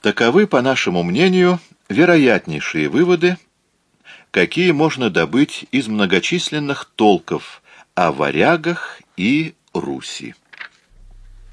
Таковы, по нашему мнению, вероятнейшие выводы, какие можно добыть из многочисленных толков о варягах и Руси.